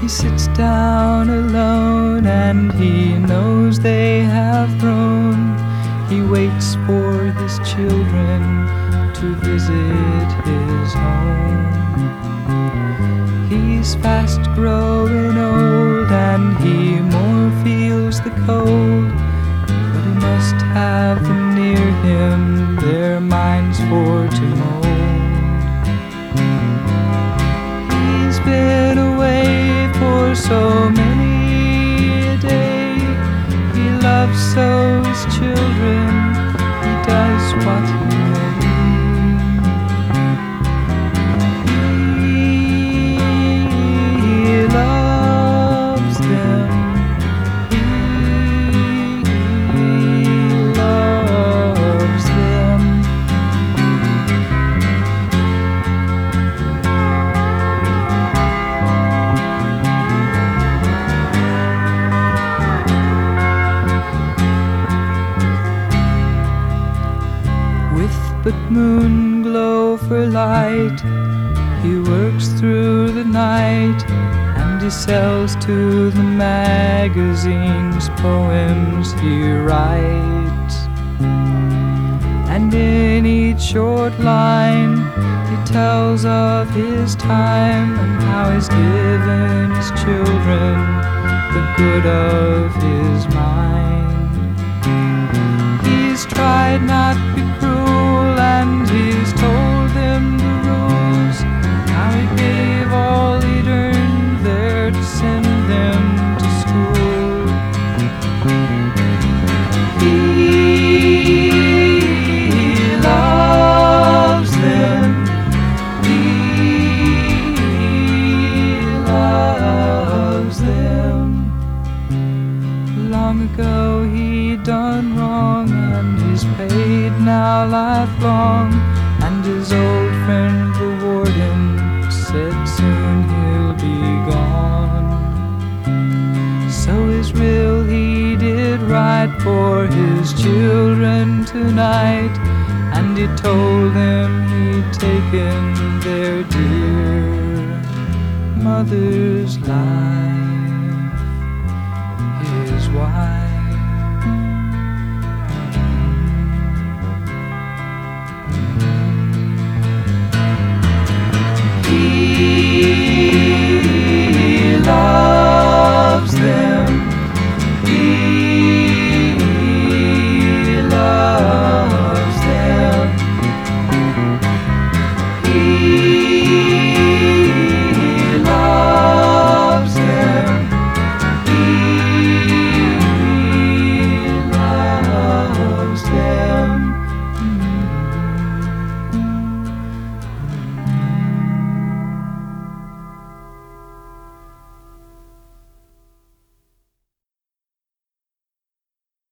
He sits down alone and he knows they have grown. He waits for his children to visit his home. He's fast growing old and he more feels the cold. So many a day. He loves so his children. He does what. He but moon glow for light, he works through the night and he sells to the magazines poems he writes. And in each short line, he tells of his time and how he's given his children the good of his paid now lifelong. And his old friend the warden said soon he'll be gone. So Israel he did right for his children tonight. And he told them he'd taken their dear mother's life.